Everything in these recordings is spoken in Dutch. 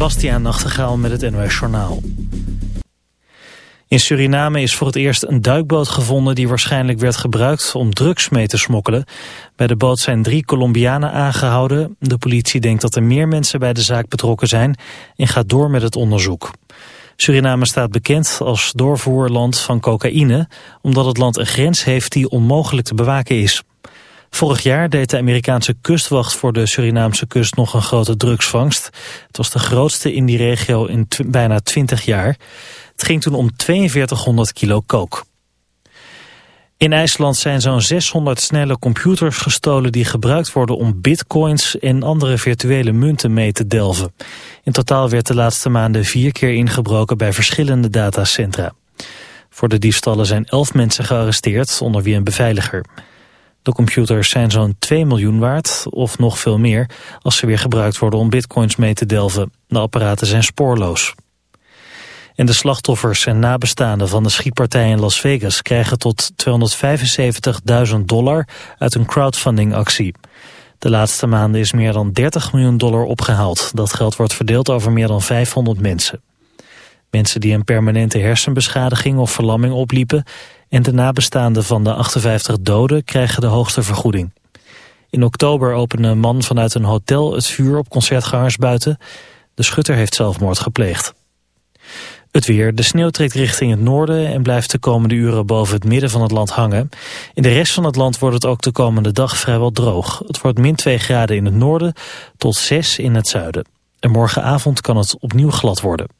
Bastiaan Nachtegaal met het NOS Journaal. In Suriname is voor het eerst een duikboot gevonden die waarschijnlijk werd gebruikt om drugs mee te smokkelen. Bij de boot zijn drie Colombianen aangehouden. De politie denkt dat er meer mensen bij de zaak betrokken zijn en gaat door met het onderzoek. Suriname staat bekend als doorvoerland van cocaïne, omdat het land een grens heeft die onmogelijk te bewaken is. Vorig jaar deed de Amerikaanse kustwacht voor de Surinaamse kust nog een grote drugsvangst. Het was de grootste in die regio in bijna 20 jaar. Het ging toen om 4200 kilo kook. In IJsland zijn zo'n 600 snelle computers gestolen die gebruikt worden om bitcoins en andere virtuele munten mee te delven. In totaal werd de laatste maanden vier keer ingebroken bij verschillende datacentra. Voor de diefstallen zijn elf mensen gearresteerd, onder wie een beveiliger. De computers zijn zo'n 2 miljoen waard, of nog veel meer, als ze weer gebruikt worden om bitcoins mee te delven. De apparaten zijn spoorloos. En de slachtoffers en nabestaanden van de schietpartij in Las Vegas krijgen tot 275.000 dollar uit een crowdfundingactie. De laatste maanden is meer dan 30 miljoen dollar opgehaald. Dat geld wordt verdeeld over meer dan 500 mensen. Mensen die een permanente hersenbeschadiging of verlamming opliepen... en de nabestaanden van de 58 doden krijgen de hoogste vergoeding. In oktober opende een man vanuit een hotel het vuur op concertgangers buiten. De schutter heeft zelfmoord gepleegd. Het weer. De sneeuw trekt richting het noorden en blijft de komende uren boven het midden van het land hangen. In de rest van het land wordt het ook de komende dag vrijwel droog. Het wordt min 2 graden in het noorden tot 6 in het zuiden. En morgenavond kan het opnieuw glad worden.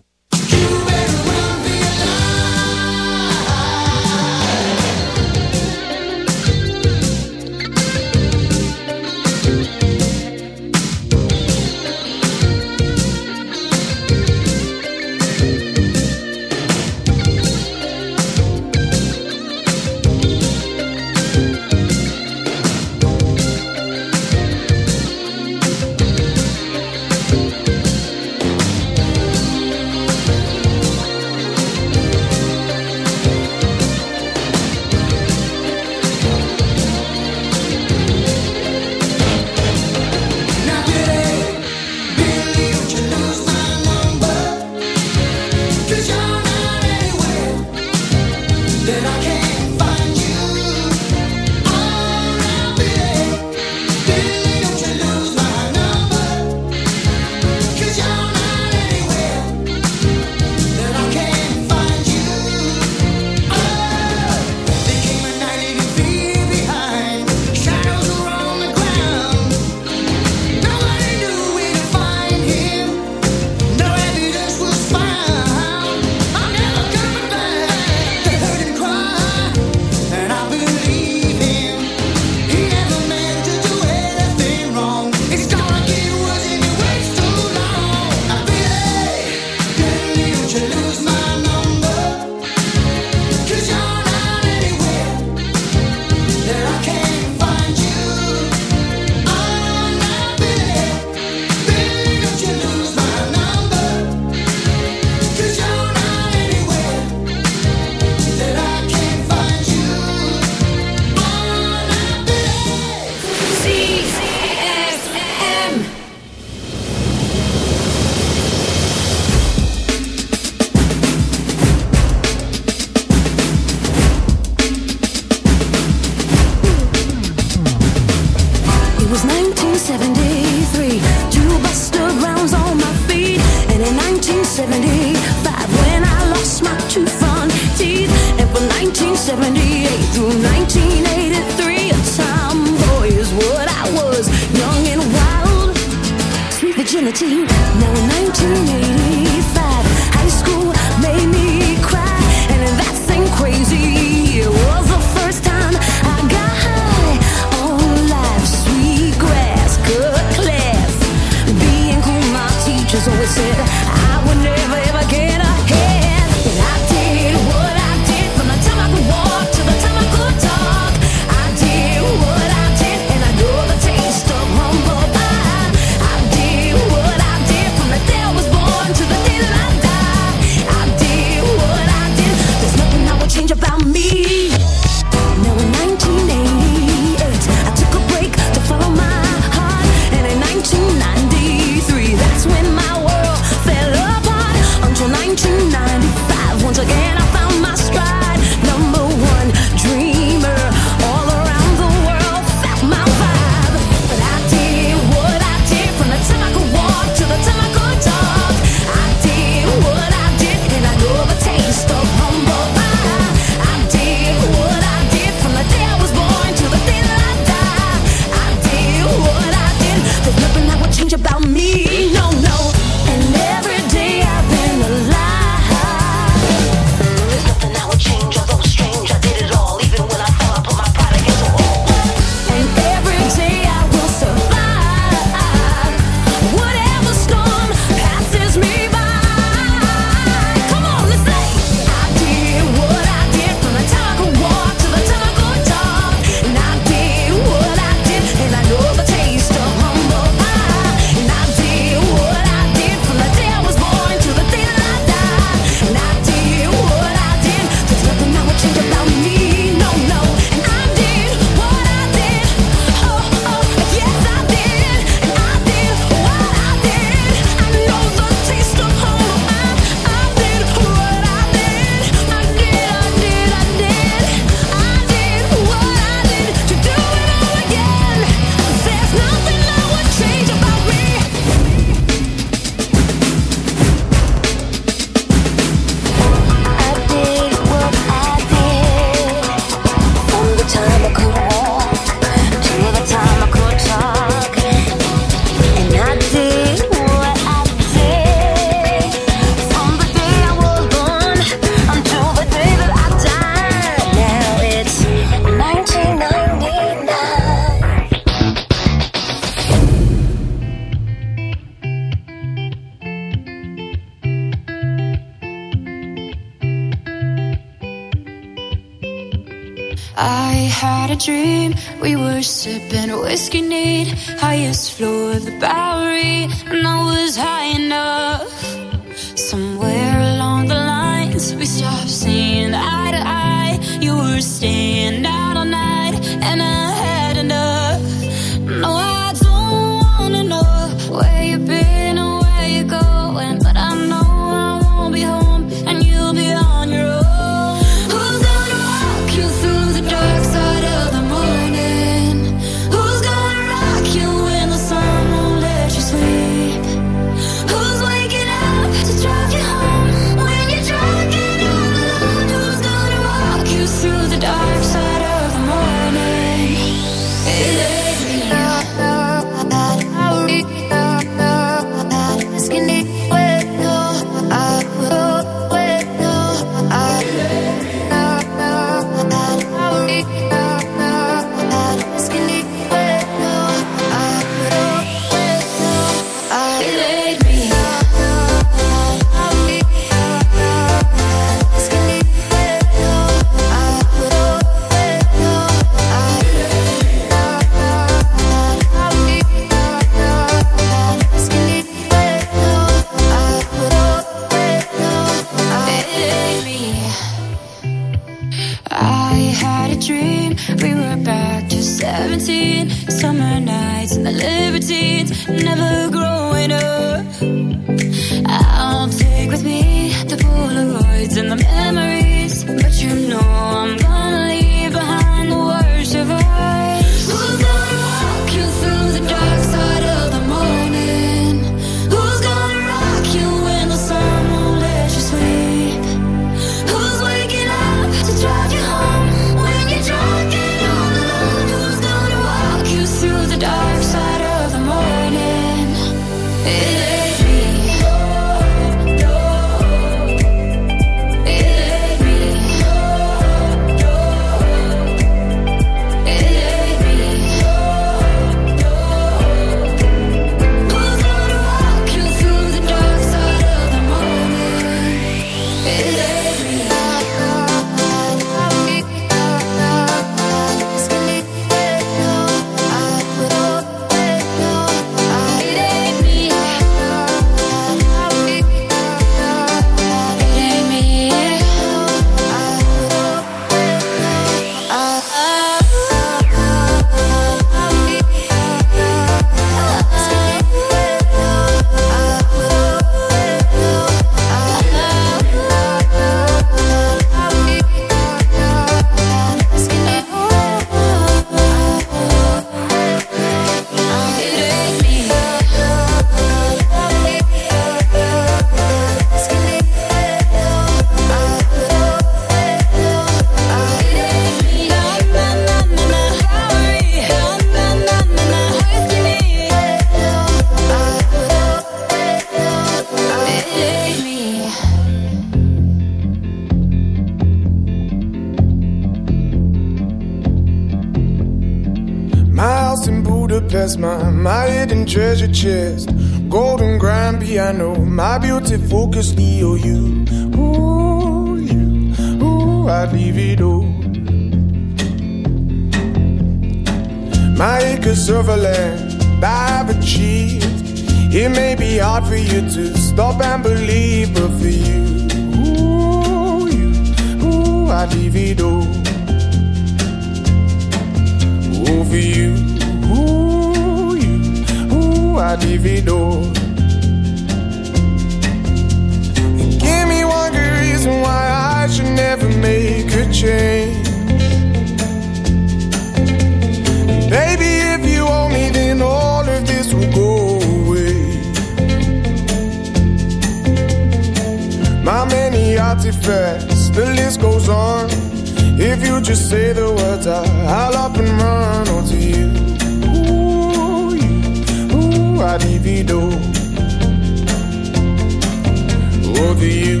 over you.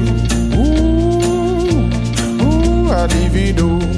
Ooh, ooh, I.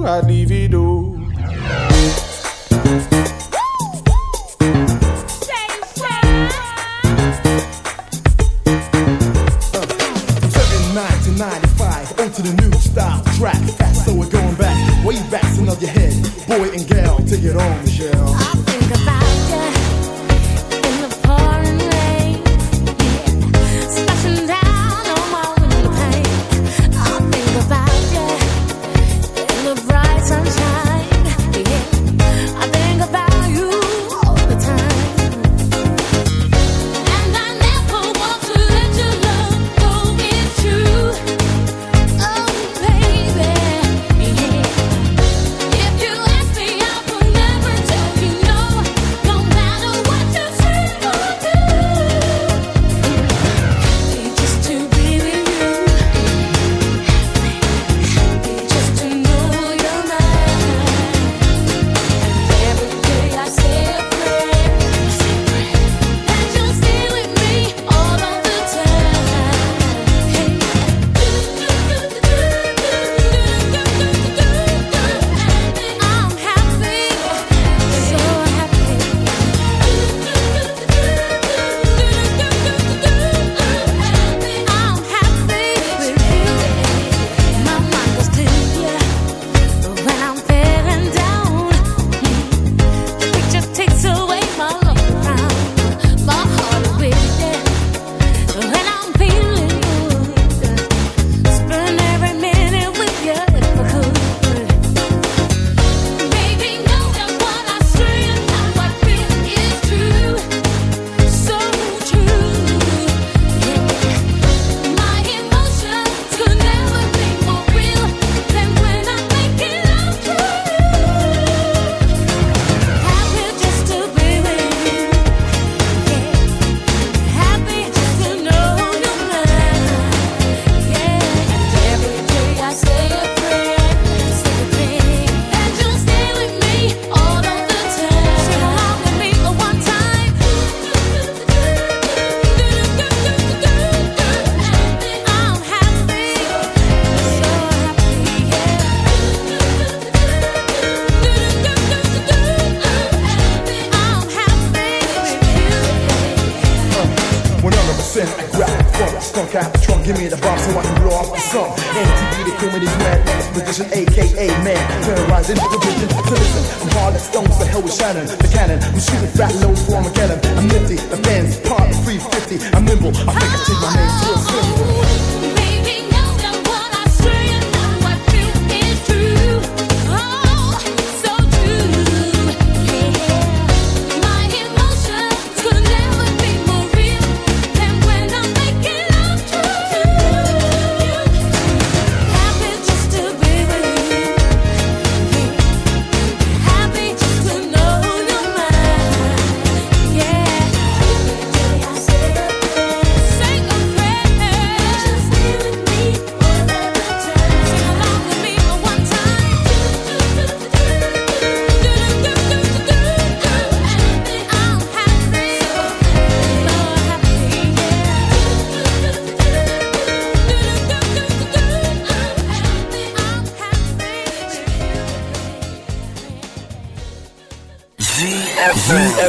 do, I leave it do. Onto the new style track, fast so we're going back, way back to so your head, boy and gal, take it on, Michelle.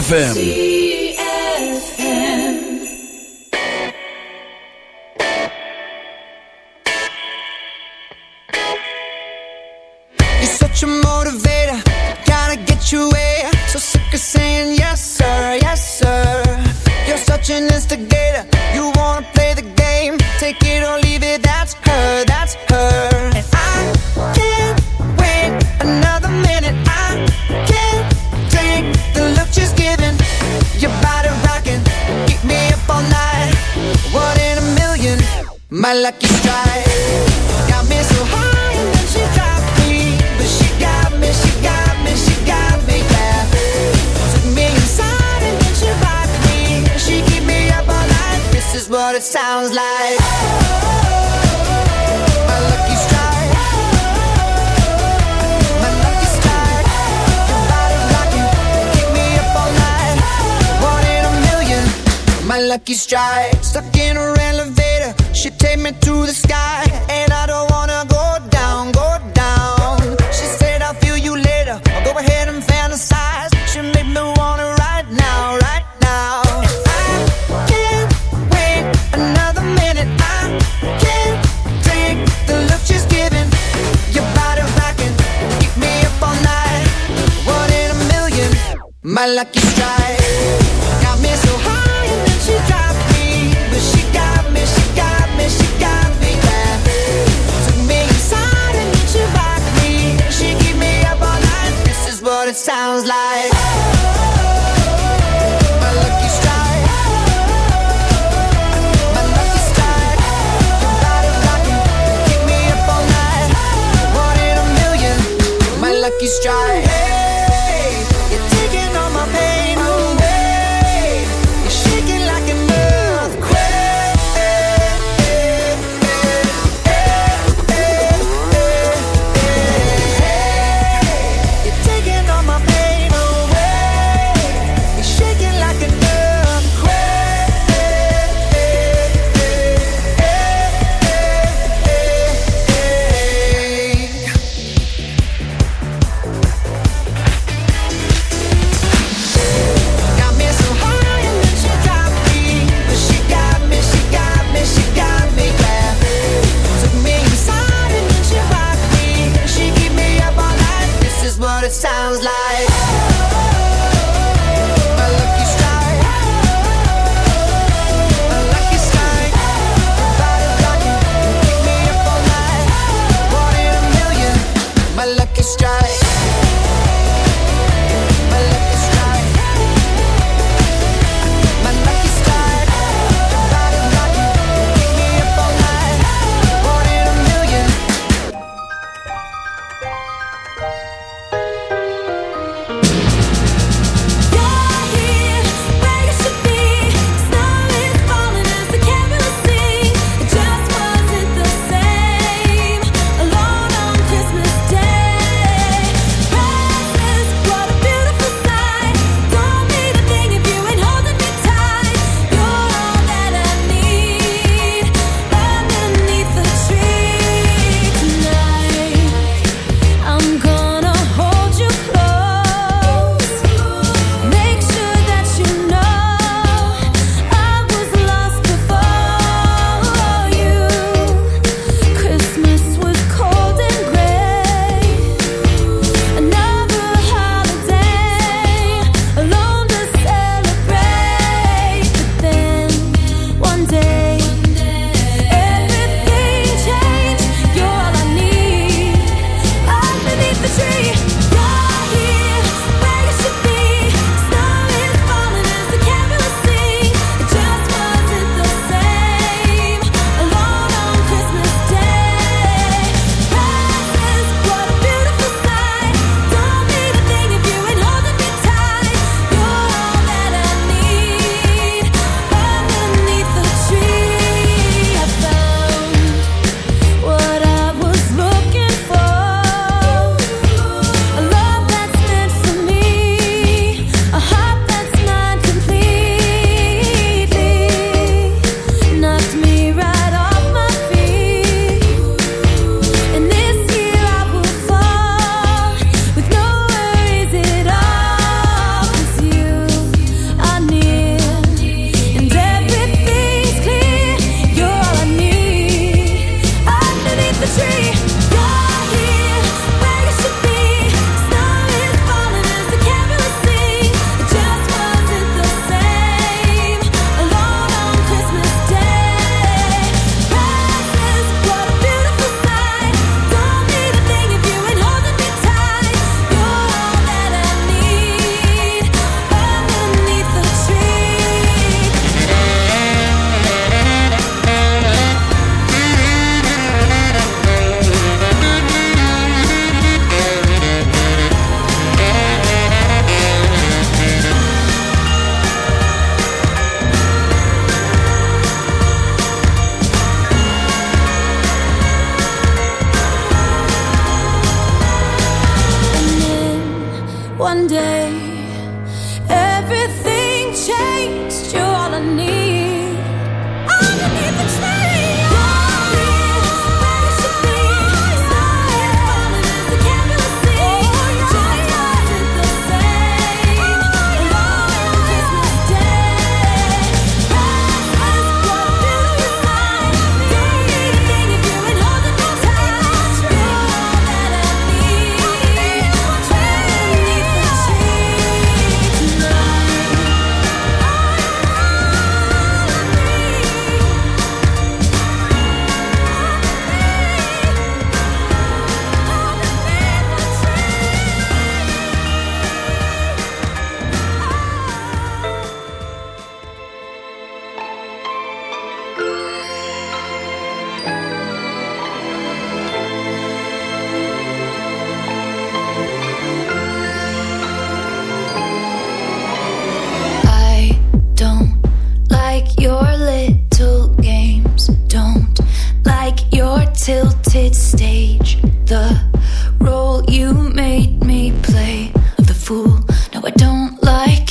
ZFM.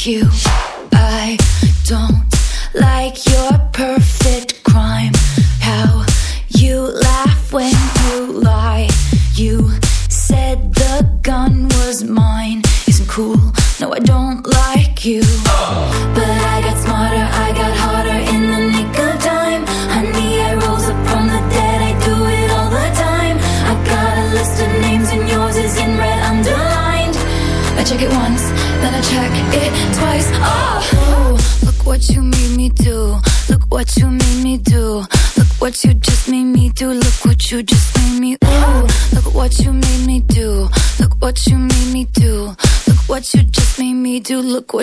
you.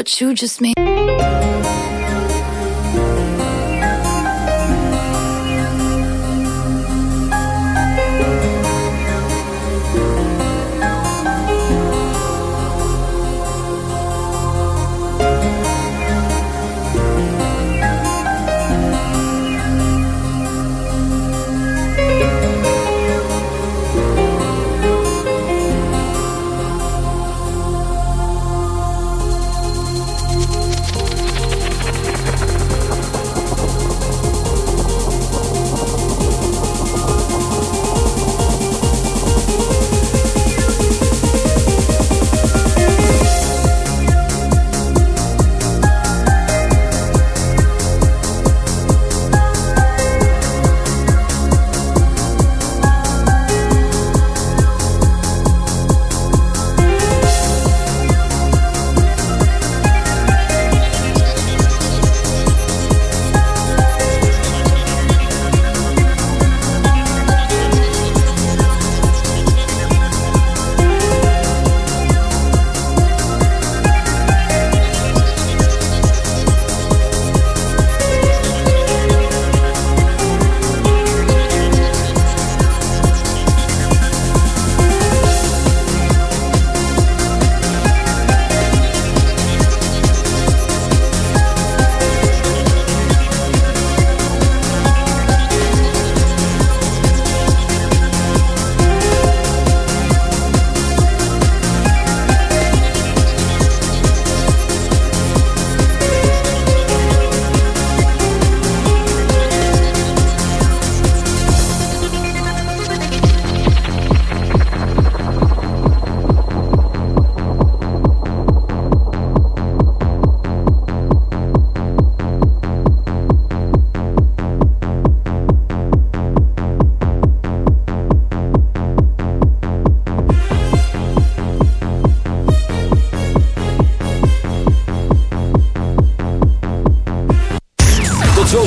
what you just made.